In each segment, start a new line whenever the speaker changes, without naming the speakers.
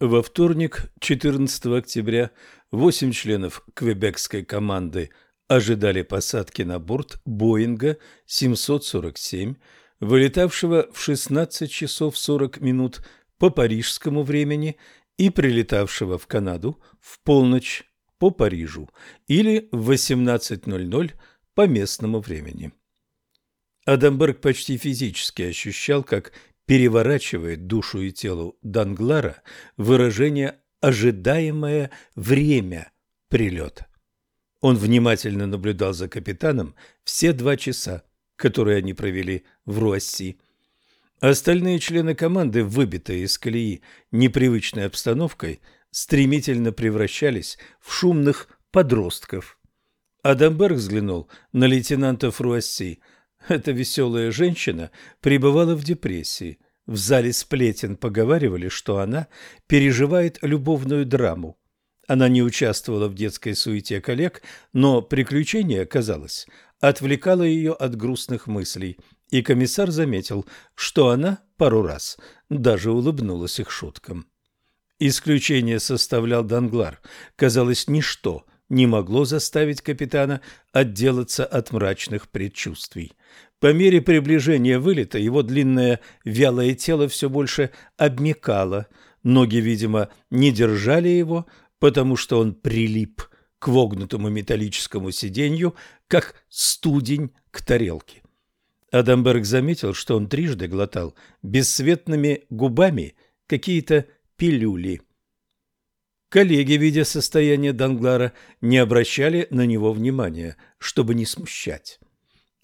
Во вторник, 14 октября, восемь членов квебекской команды ожидали посадки на борт Боинга 747, вылетавшего в 16 часов 40 минут по парижскому времени и прилетавшего в Канаду в полночь по Парижу или в 18.00 по местному времени. Адамберг почти физически ощущал, как переворачивает душу и тело Данглара выражение «ожидаемое время прилета». Он внимательно наблюдал за капитаном все два часа, которые они провели в Руасси. Остальные члены команды, выбитые из колеи непривычной обстановкой, стремительно превращались в шумных подростков. Адамберг взглянул на лейтенанта Фруасси – эта веселая женщина пребывала в депрессии. В зале сплетен поговаривали, что она переживает любовную драму. Она не участвовала в детской суете коллег, но приключение, казалось, отвлекало ее от грустных мыслей, и комиссар заметил, что она пару раз даже улыбнулась их шуткам. Исключение составлял Данглар. Казалось, ничто не могло заставить капитана отделаться от мрачных предчувствий. По мере приближения вылета его длинное вялое тело все больше обмекало. Ноги, видимо, не держали его, потому что он прилип к вогнутому металлическому сиденью, как студень к тарелке. Адамберг заметил, что он трижды глотал бесцветными губами какие-то пилюли. Коллеги, видя состояние Данглара, не обращали на него внимания, чтобы не смущать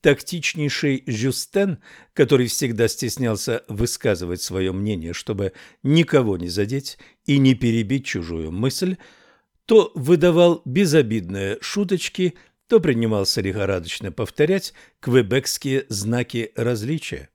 тактичнейший Жюстен, который всегда стеснялся высказывать свое мнение, чтобы никого не задеть и не перебить чужую мысль, то выдавал безобидные шуточки, то принимался лихорадочно повторять квебекские знаки различия.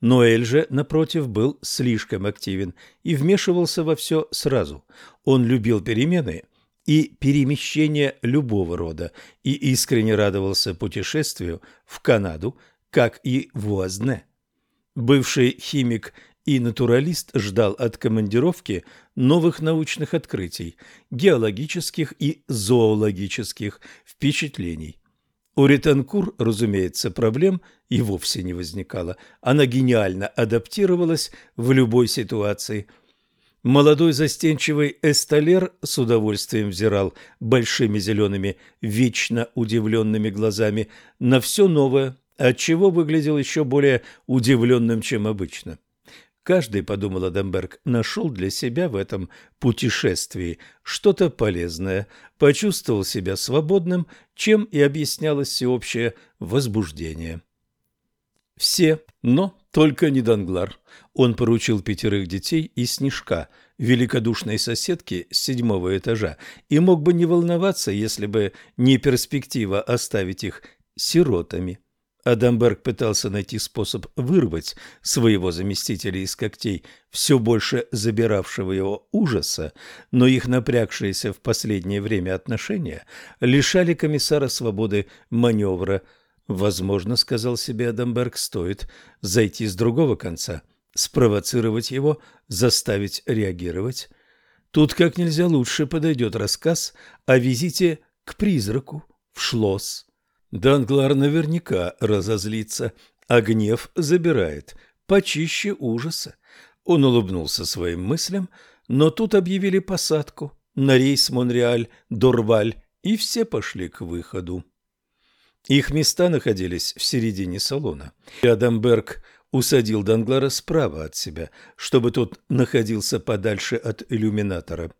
Ноэль же, напротив, был слишком активен и вмешивался во все сразу. Он любил перемены – и перемещение любого рода, и искренне радовался путешествию в Канаду, как и в Уазне. Бывший химик и натуралист ждал от командировки новых научных открытий, геологических и зоологических впечатлений. У Ританкур, разумеется, проблем и вовсе не возникало. Она гениально адаптировалась в любой ситуации – Молодой застенчивый эсталер с удовольствием взирал большими зелеными, вечно удивленными глазами на все новое, отчего выглядел еще более удивленным, чем обычно. Каждый, подумал Адамберг, нашел для себя в этом путешествии что-то полезное, почувствовал себя свободным, чем и объяснялось всеобщее возбуждение. Все, но только не Данглар. Он поручил пятерых детей и снежка, великодушной соседки с седьмого этажа, и мог бы не волноваться, если бы не перспектива оставить их сиротами. Адамберг пытался найти способ вырвать своего заместителя из когтей, все больше забиравшего его ужаса, но их напрягшиеся в последнее время отношения лишали комиссара свободы маневра – Возможно, сказал себе Адамберг, стоит зайти с другого конца, спровоцировать его, заставить реагировать. Тут как нельзя лучше подойдет рассказ о визите к призраку в Шлос. Данглар наверняка разозлится, а гнев забирает, почище ужаса. Он улыбнулся своим мыслям, но тут объявили посадку на рейс Монреаль-Дорваль, и все пошли к выходу. Их места находились в середине салона. Рядом Берг усадил Данглара справа от себя, чтобы тот находился подальше от иллюминатора.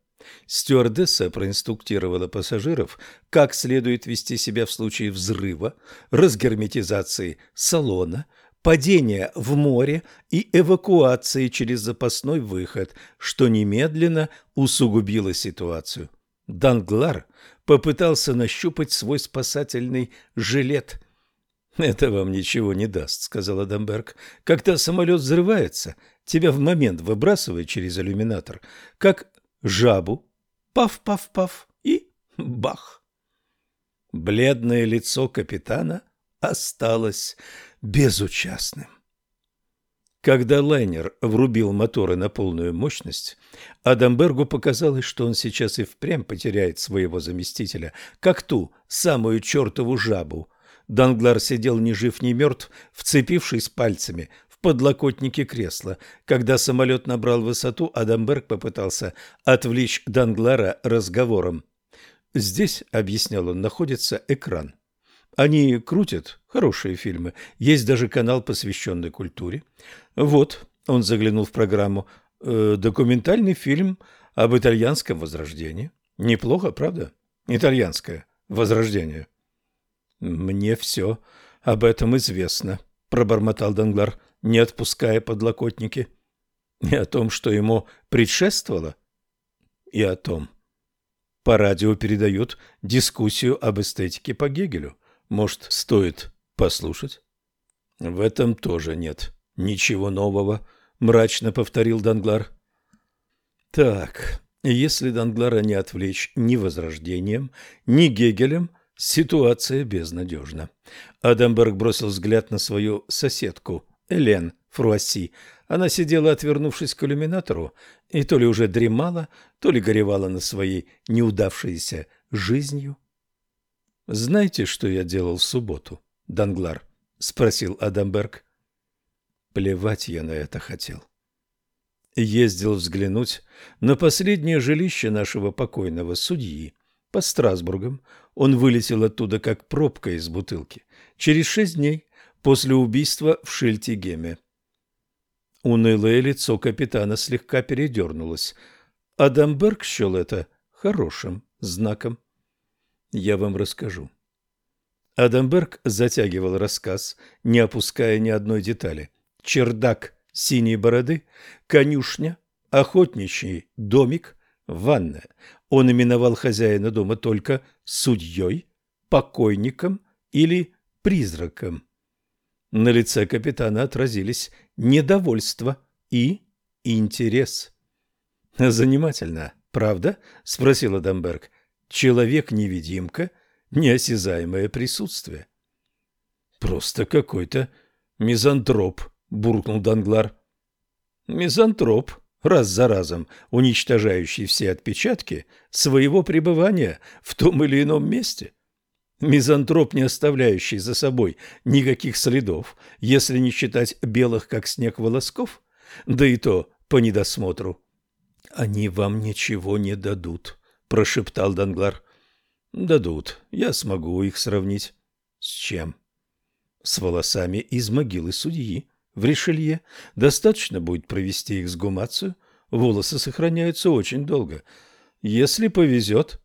Стюардесса проинструктировала пассажиров, как следует вести себя в случае взрыва, разгерметизации салона, падения в море и эвакуации через запасной выход, что немедленно усугубило ситуацию. Данглар попытался нащупать свой спасательный жилет. «Это вам ничего не даст», — сказал Адамберг. «Когда самолет взрывается, тебя в момент выбрасывает через иллюминатор, как жабу. Паф-паф-паф и бах!» Бледное лицо капитана осталось безучастным. Когда лайнер врубил моторы на полную мощность, Адамбергу показалось, что он сейчас и впрямь потеряет своего заместителя, как ту самую чертову жабу. Данглар сидел ни жив, ни мертв, вцепившись пальцами в подлокотники кресла. Когда самолет набрал высоту, Адамберг попытался отвлечь Данглара разговором. «Здесь, — объяснял он, — находится экран». Они крутят хорошие фильмы. Есть даже канал, посвященный культуре. Вот, он заглянул в программу, э, документальный фильм об итальянском возрождении. Неплохо, правда? Итальянское возрождение. Мне все об этом известно, пробормотал Данглар, не отпуская подлокотники. И о том, что ему предшествовало, и о том. По радио передают дискуссию об эстетике по Гегелю – может, стоит послушать? — В этом тоже нет ничего нового, — мрачно повторил Данглар. — Так, если Данглара не отвлечь ни возрождением, ни Гегелем, ситуация безнадежна. Адамберг бросил взгляд на свою соседку, Элен Фруасси. Она сидела, отвернувшись к иллюминатору, и то ли уже дремала, то ли горевала на своей неудавшейся жизнью. «Знаете, что я делал в субботу, Данглар?» — спросил Адамберг. Плевать я на это хотел. Ездил взглянуть на последнее жилище нашего покойного судьи под Страсбургом. Он вылетел оттуда, как пробка из бутылки, через шесть дней после убийства в Шильтигеме. Унылое лицо капитана слегка передернулось. Адамберг счел это хорошим знаком я вам расскажу. Адамберг затягивал рассказ, не опуская ни одной детали. Чердак синей бороды, конюшня, охотничий домик, ванная. Он именовал хозяина дома только судьей, покойником или призраком. На лице капитана отразились недовольство и интерес. «Занимательно, правда?» – спросила Дамберг человек-невидимка неосязаемое присутствие. «Просто какой-то мизантроп», — буркнул Данглар. «Мизантроп», раз за разом уничтожающий все отпечатки своего пребывания в том или ином месте. Мизантроп, не оставляющий за собой никаких следов, если не считать белых, как снег, волосков, да и то по недосмотру. Они вам ничего не дадут прошептал Данглар. «Дадут. Я смогу их сравнить». «С чем?» «С волосами из могилы судьи. В решелье достаточно будет провести их с гумацию. Волосы сохраняются очень долго. Если повезет...»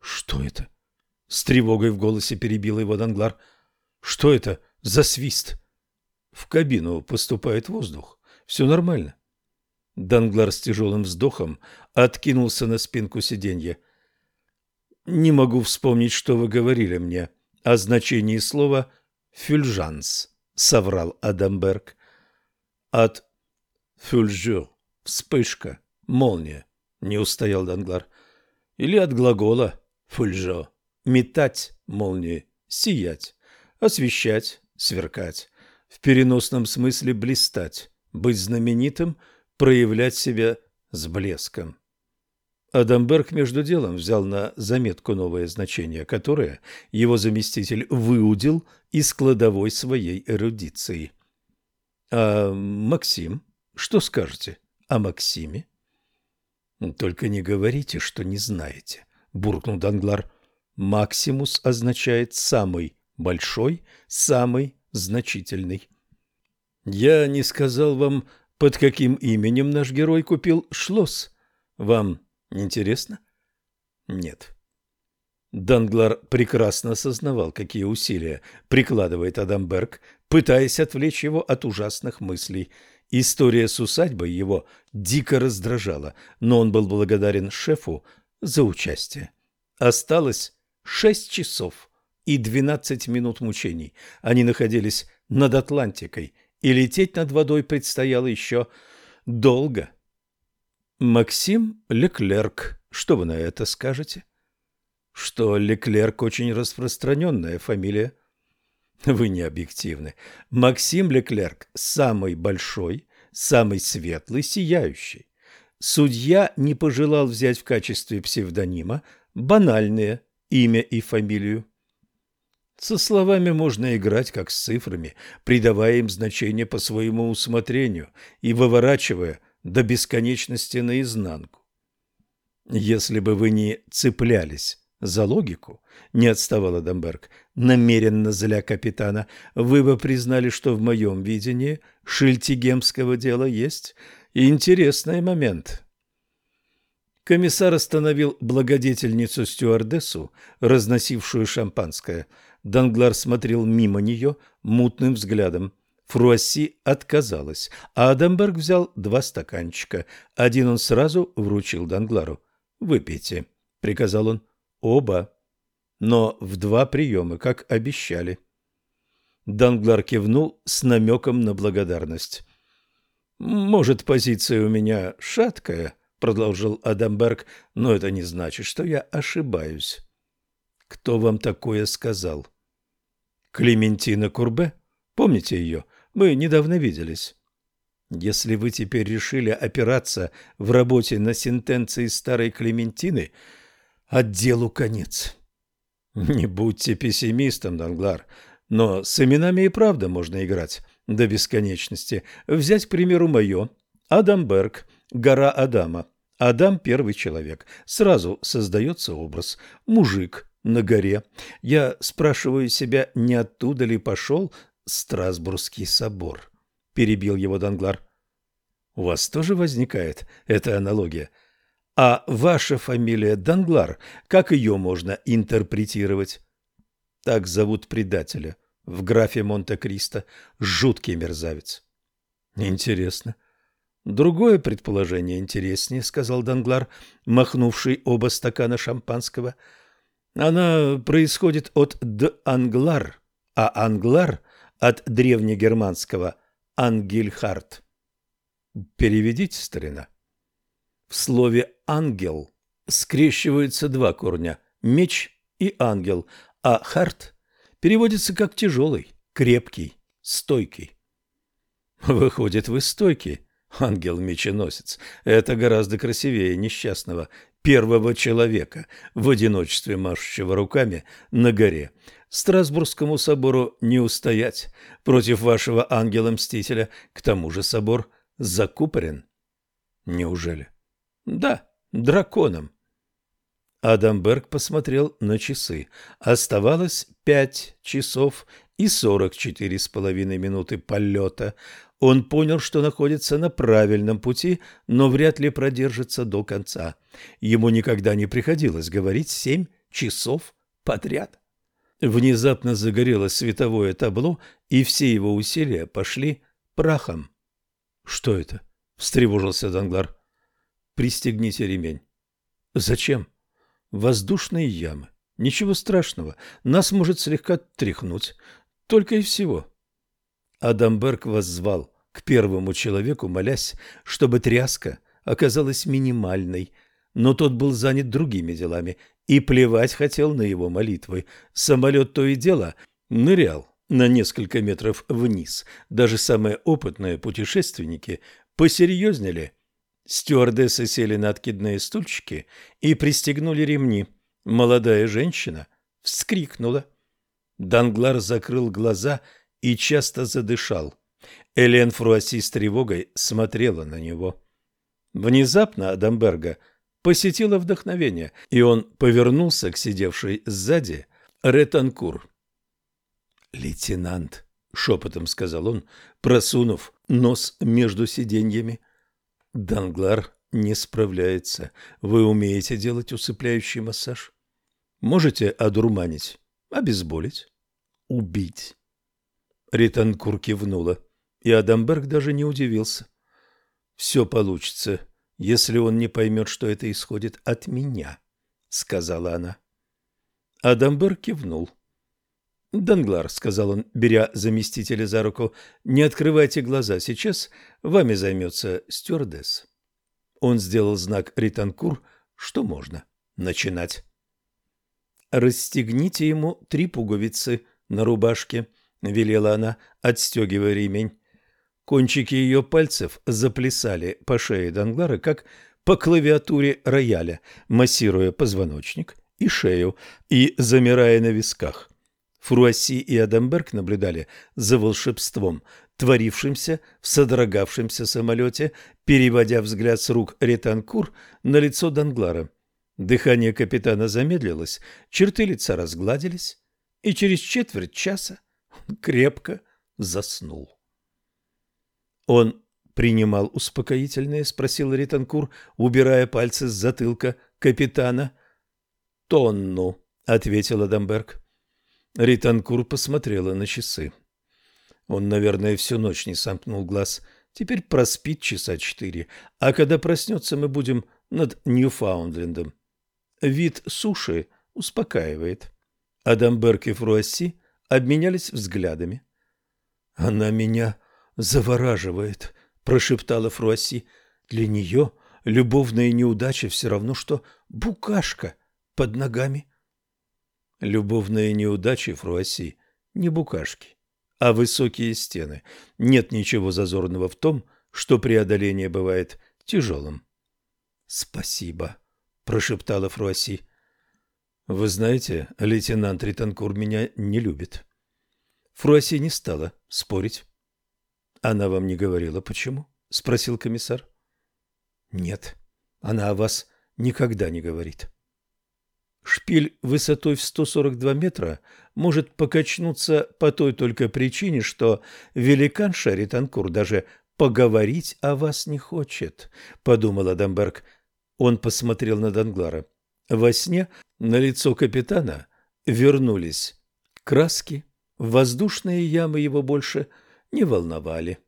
«Что это?» С тревогой в голосе перебил его Данглар. «Что это за свист?» «В кабину поступает воздух. Все нормально. Данглар с тяжелым вздохом откинулся на спинку сиденья. «Не могу вспомнить, что вы говорили мне о значении слова «фюльжанс», — соврал Адамберг. «От фюльжу» — вспышка, молния, — не устоял Данглар. Или от глагола «фюльжо» — метать молнии, сиять, освещать, сверкать, в переносном смысле блистать, быть знаменитым — проявлять себя с блеском. Адамберг между делом взял на заметку новое значение, которое его заместитель выудил из кладовой своей эрудиции. «А Максим? Что скажете о Максиме?» «Только не говорите, что не знаете», — буркнул Данглар. «Максимус означает «самый большой», «самый значительный». «Я не сказал вам под каким именем наш герой купил шлос? Вам интересно? Нет. Данглар прекрасно осознавал, какие усилия прикладывает Адамберг, пытаясь отвлечь его от ужасных мыслей. История с усадьбой его дико раздражала, но он был благодарен шефу за участие. Осталось шесть часов и двенадцать минут мучений. Они находились над Атлантикой – и лететь над водой предстояло еще долго. Максим Леклерк, что вы на это скажете? Что Леклерк очень распространенная фамилия. Вы не объективны. Максим Леклерк самый большой, самый светлый, сияющий. Судья не пожелал взять в качестве псевдонима банальное имя и фамилию. Со словами можно играть, как с цифрами, придавая им значение по своему усмотрению и выворачивая до бесконечности наизнанку. Если бы вы не цеплялись за логику, не отставал Адамберг, намеренно зля капитана, вы бы признали, что в моем видении шильтигемского дела есть интересный момент. Комиссар остановил благодетельницу-стюардессу, разносившую шампанское – Данглар смотрел мимо нее мутным взглядом. Фруасси отказалась, а Адамберг взял два стаканчика. Один он сразу вручил Данглару. «Выпейте», — приказал он. «Оба». Но в два приема, как обещали. Данглар кивнул с намеком на благодарность. «Может, позиция у меня шаткая?» — продолжил Адамберг, — «но это не значит, что я ошибаюсь». «Кто вам такое сказал?» Клементина Курбе? Помните ее? Мы недавно виделись. Если вы теперь решили опираться в работе на сентенции старой Клементины, отделу конец. Не будьте пессимистом, Данглар, но с именами и правда можно играть до бесконечности. Взять, к примеру, мое. Адамберг, гора Адама. Адам – первый человек. Сразу создается образ. Мужик, на горе. Я спрашиваю себя, не оттуда ли пошел Страсбургский собор? Перебил его Данглар. У вас тоже возникает эта аналогия? А ваша фамилия Данглар, как ее можно интерпретировать? Так зовут предателя в графе Монте-Кристо, жуткий мерзавец. Интересно. Другое предположение интереснее, сказал Данглар, махнувший оба стакана шампанского – она происходит от «д-англар», а «англар» от древнегерманского «ангельхарт». Переведите, старина. В слове «ангел» скрещиваются два корня – меч и ангел, а «харт» переводится как «тяжелый», «крепкий», «стойкий». Выходит, вы стойкий, ангел-меченосец. Это гораздо красивее несчастного первого человека в одиночестве машущего руками на горе. Страсбургскому собору не устоять против вашего ангела-мстителя, к тому же собор закупорен. Неужели? Да, драконом. Адамберг посмотрел на часы. Оставалось пять часов и 44 с половиной минуты полета. Он понял, что находится на правильном пути, но вряд ли продержится до конца. Ему никогда не приходилось говорить семь часов подряд. Внезапно загорелось световое табло, и все его усилия пошли прахом. «Что это?» – встревожился Данглар. «Пристегните ремень». «Зачем?» «Воздушные ямы. Ничего страшного. Нас может слегка тряхнуть. Только и всего. Адамберг воззвал к первому человеку, молясь, чтобы тряска оказалась минимальной, но тот был занят другими делами и плевать хотел на его молитвы. Самолет то и дело нырял на несколько метров вниз. Даже самые опытные путешественники посерьезнели. Стюардессы сели на откидные стульчики и пристегнули ремни. Молодая женщина вскрикнула. Данглар закрыл глаза и часто задышал. Элен Фруасси с тревогой смотрела на него. Внезапно Адамберга посетило вдохновение, и он повернулся к сидевшей сзади Ретанкур. «Лейтенант», — шепотом сказал он, просунув нос между сиденьями. «Данглар не справляется. Вы умеете делать усыпляющий массаж? Можете одурманить?» обезболить, убить. Ритан кивнула, и Адамберг даже не удивился. «Все получится, если он не поймет, что это исходит от меня», — сказала она. Адамберг кивнул. «Данглар», — сказал он, беря заместителя за руку, — «не открывайте глаза, сейчас вами займется стюардесс». Он сделал знак Ританкур, что можно начинать. «Расстегните ему три пуговицы на рубашке», — велела она, отстегивая ремень. Кончики ее пальцев заплясали по шее Данглара, как по клавиатуре рояля, массируя позвоночник и шею и замирая на висках. Фруасси и Адамберг наблюдали за волшебством, творившимся в содрогавшемся самолете, переводя взгляд с рук Ретанкур на лицо Данглара. Дыхание капитана замедлилось, черты лица разгладились, и через четверть часа он крепко заснул. Он принимал успокоительное, спросил Ританкур, убирая пальцы с затылка капитана. Тонну, ответила Дамберг. Ританкур посмотрела на часы. Он, наверное, всю ночь не сомкнул глаз. Теперь проспит часа четыре, а когда проснется, мы будем над Ньюфаундлендом вид суши успокаивает. Адамберг и Фросси обменялись взглядами. «Она меня завораживает», — прошептала Фросси. «Для нее любовная неудача все равно, что букашка под ногами». «Любовные неудачи, Фросси, не букашки, а высокие стены. Нет ничего зазорного в том, что преодоление бывает тяжелым». «Спасибо», — прошептала Фруасси. «Вы знаете, лейтенант Ританкур меня не любит». Фруасси не стала спорить. «Она вам не говорила, почему?» — спросил комиссар. «Нет, она о вас никогда не говорит». Шпиль высотой в 142 метра может покачнуться по той только причине, что великан Шаританкур даже поговорить о вас не хочет, — подумала Дамберг. Он посмотрел на Данглара. Во сне на лицо капитана вернулись краски, воздушные ямы его больше не волновали.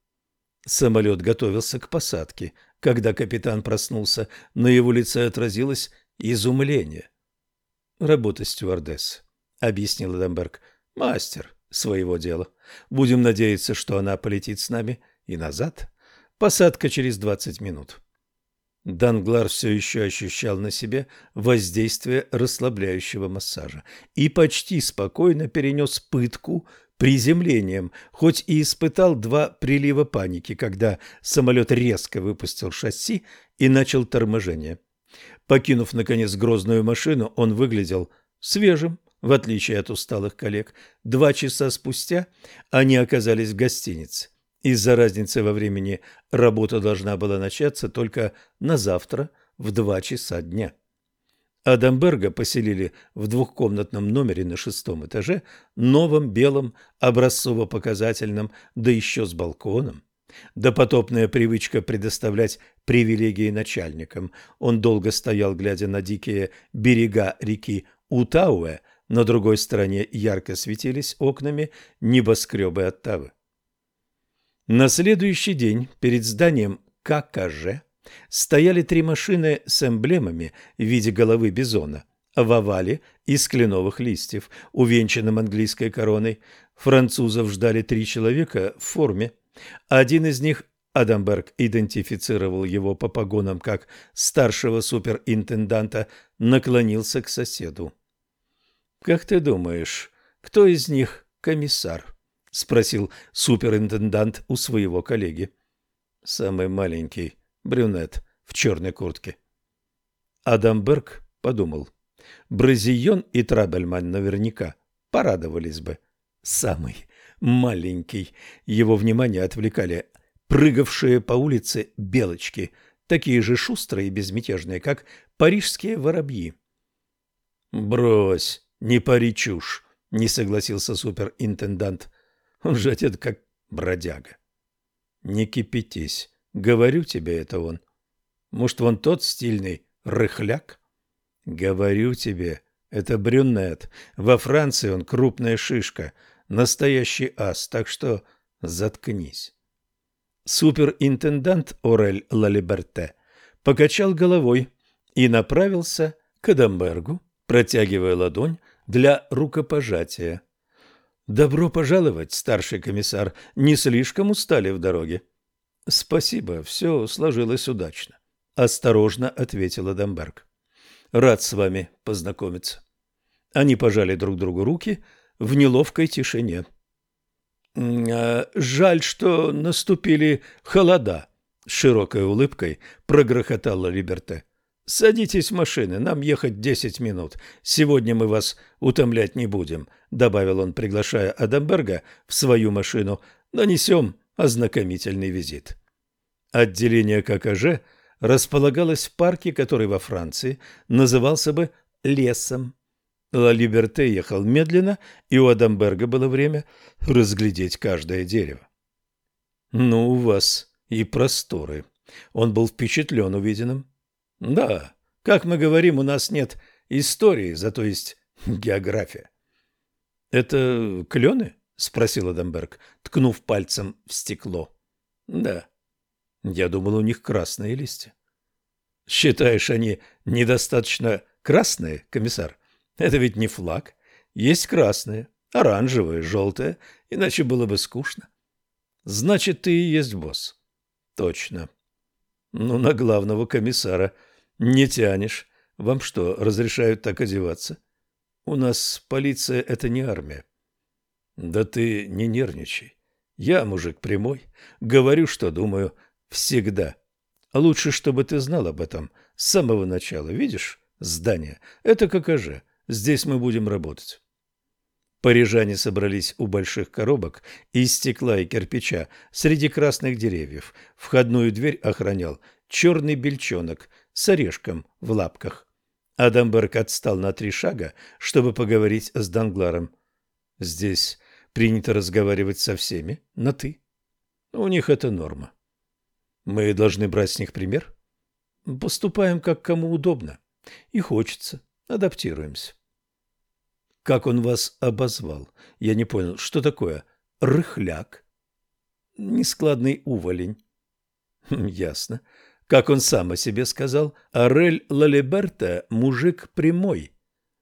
Самолет готовился к посадке. Когда капитан проснулся, на его лице отразилось изумление. «Работа стюардесс», — объяснил Эдамберг. «Мастер своего дела. Будем надеяться, что она полетит с нами и назад. Посадка через двадцать минут». Данглар все еще ощущал на себе воздействие расслабляющего массажа и почти спокойно перенес пытку приземлением, хоть и испытал два прилива паники, когда самолет резко выпустил шасси и начал торможение. Покинув, наконец, грозную машину, он выглядел свежим, в отличие от усталых коллег. Два часа спустя они оказались в гостинице из-за разницы во времени работа должна была начаться только на завтра в два часа дня. Адамберга поселили в двухкомнатном номере на шестом этаже, новом, белом, образцово-показательном, да еще с балконом. Допотопная привычка предоставлять привилегии начальникам. Он долго стоял, глядя на дикие берега реки Утауэ, на другой стороне ярко светились окнами небоскребы Оттавы. На следующий день перед зданием ККЖ стояли три машины с эмблемами в виде головы бизона в овале из кленовых листьев, увенчанным английской короной. Французов ждали три человека в форме. Один из них Адамберг идентифицировал его по погонам как старшего суперинтенданта, наклонился к соседу. «Как ты думаешь, кто из них комиссар?» спросил суперинтендант у своего коллеги. Самый маленький, брюнет, в черной куртке. Адамберг подумал. Бразион и Трабельман наверняка порадовались бы. Самый маленький. Его внимание отвлекали прыгавшие по улице белочки, такие же шустрые и безмятежные, как парижские воробьи. «Брось, не пари чушь!» — не согласился суперинтендант. Он же этот как бродяга. Не кипятись, говорю тебе это он. Может, вон тот стильный рыхляк? Говорю тебе, это брюнет. Во Франции он крупная шишка, настоящий ас, так что заткнись. Суперинтендант Орель Лалиберте покачал головой и направился к Адамбергу, протягивая ладонь для рукопожатия. Добро пожаловать, старший комиссар. Не слишком устали в дороге? Спасибо, все сложилось удачно, осторожно ответила Дамберг. Рад с вами познакомиться. Они пожали друг другу руки в неловкой тишине. А, жаль, что наступили холода, широкой улыбкой прогрохотала Либерте. «Садитесь в машины, нам ехать 10 минут. Сегодня мы вас утомлять не будем», — добавил он, приглашая Адамберга в свою машину. «Нанесем ознакомительный визит». Отделение ККЖ располагалось в парке, который во Франции назывался бы «Лесом». Ла Либерте ехал медленно, и у Адамберга было время разглядеть каждое дерево. «Ну, у вас и просторы». Он был впечатлен увиденным. Да, как мы говорим, у нас нет истории, зато есть география. Это клены? спросил Адамберг, ткнув пальцем в стекло. Да. Я думал, у них красные листья. Считаешь, они недостаточно красные, комиссар? Это ведь не флаг. Есть красные, оранжевые, желтые, иначе было бы скучно. Значит, ты и есть босс. Точно. Ну, на главного комиссара. Не тянешь. Вам что, разрешают так одеваться? У нас полиция — это не армия. Да ты не нервничай. Я мужик прямой. Говорю, что думаю. Всегда. А Лучше, чтобы ты знал об этом с самого начала. Видишь здание? Это ККЖ. Здесь мы будем работать. Парижане собрались у больших коробок из стекла и кирпича среди красных деревьев. Входную дверь охранял черный бельчонок с орешком в лапках. Адамберг отстал на три шага, чтобы поговорить с Дангларом. «Здесь принято разговаривать со всеми на «ты». У них это норма. Мы должны брать с них пример? Поступаем, как кому удобно. И хочется. Адаптируемся. Как он вас обозвал? Я не понял, что такое рыхляк? Нескладный уволень. Хм, ясно. Как он сам о себе сказал, Арель Лалиберта – мужик прямой.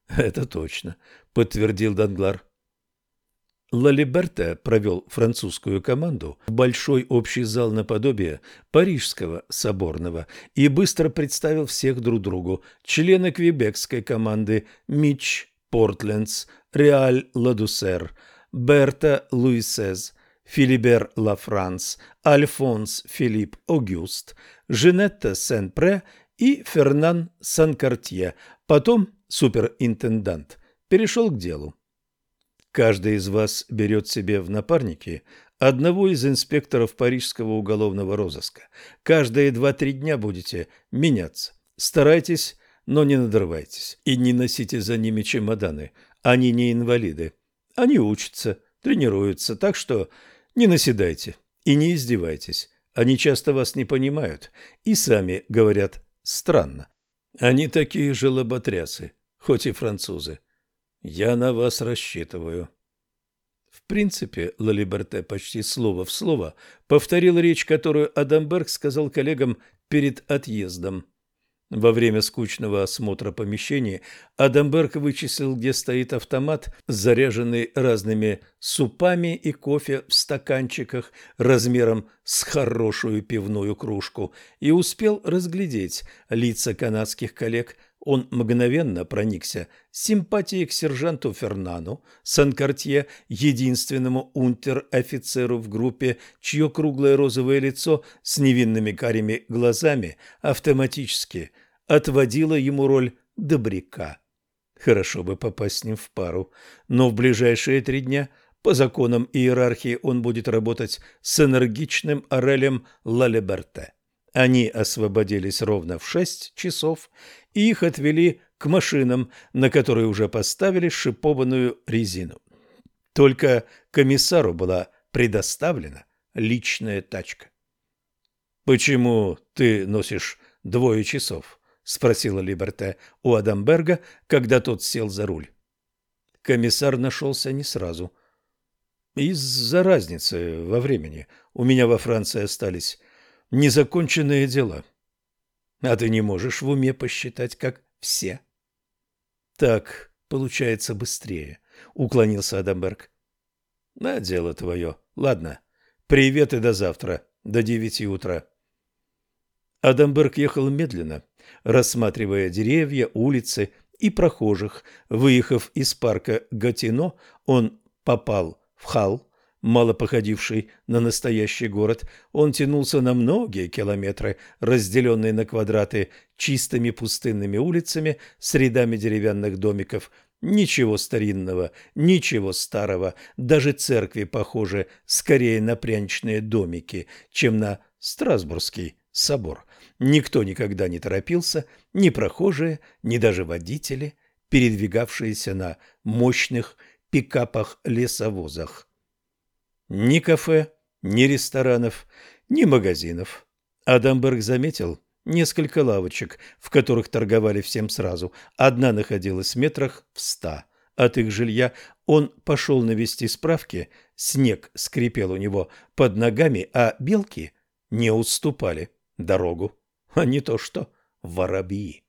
Это точно, подтвердил Данглар. Лалиберта провел французскую команду в большой общий зал наподобие Парижского соборного и быстро представил всех друг другу, члены квебекской команды Мич پۆرتلندس ریال لە دووسێر بێرتە لویسێز فیلیبێر لە فرانس ئالفۆنس فیلیپ ئۆگیوست ژنەتە سنپرە і Фернан Санкартье, потом суперинтендант, перешел к делу. Каждый из вас берет себе в напарники одного из инспекторов парижского уголовного розыска. Каждые 2-3 дня будете меняться. Старайтесь но не надрывайтесь и не носите за ними чемоданы. Они не инвалиды. Они учатся, тренируются, так что не наседайте и не издевайтесь. Они часто вас не понимают и сами говорят странно. Они такие же лоботрясы, хоть и французы. Я на вас рассчитываю. В принципе, Лалиберте почти слово в слово повторил речь, которую Адамберг сказал коллегам перед отъездом. Во время скучного осмотра помещения Адамберг вычислил, где стоит автомат, заряженный разными супами и кофе в стаканчиках размером с хорошую пивную кружку, и успел разглядеть лица канадских коллег. Он мгновенно проникся симпатией к сержанту Фернану, Санкартье, единственному унтер-офицеру в группе, чье круглое розовое лицо с невинными карими глазами автоматически – отводила ему роль добряка. Хорошо бы попасть с ним в пару, но в ближайшие три дня по законам иерархии он будет работать с энергичным Орелем Лалеберте. Они освободились ровно в шесть часов и их отвели к машинам, на которые уже поставили шипованную резину. Только комиссару была предоставлена личная тачка. «Почему ты носишь двое часов?» — спросила Либерте у Адамберга, когда тот сел за руль. Комиссар нашелся не сразу. «Из-за разницы во времени у меня во Франции остались незаконченные дела. А ты не можешь в уме посчитать, как все». «Так получается быстрее», — уклонился Адамберг. «На дело твое. Ладно. Привет и до завтра, до девяти утра». Адамберг ехал медленно, Рассматривая деревья, улицы и прохожих, выехав из парка Гатино, он попал в хал, мало походивший на настоящий город. Он тянулся на многие километры, разделенные на квадраты чистыми пустынными улицами с рядами деревянных домиков. Ничего старинного, ничего старого, даже церкви похожи скорее на пряничные домики, чем на Страсбургский собор. Никто никогда не торопился, ни прохожие, ни даже водители, передвигавшиеся на мощных пикапах-лесовозах. Ни кафе, ни ресторанов, ни магазинов. Адамберг заметил несколько лавочек, в которых торговали всем сразу. Одна находилась в метрах в ста от их жилья. Он пошел навести справки, снег скрипел у него под ногами, а белки не уступали дорогу а не то что воробьи.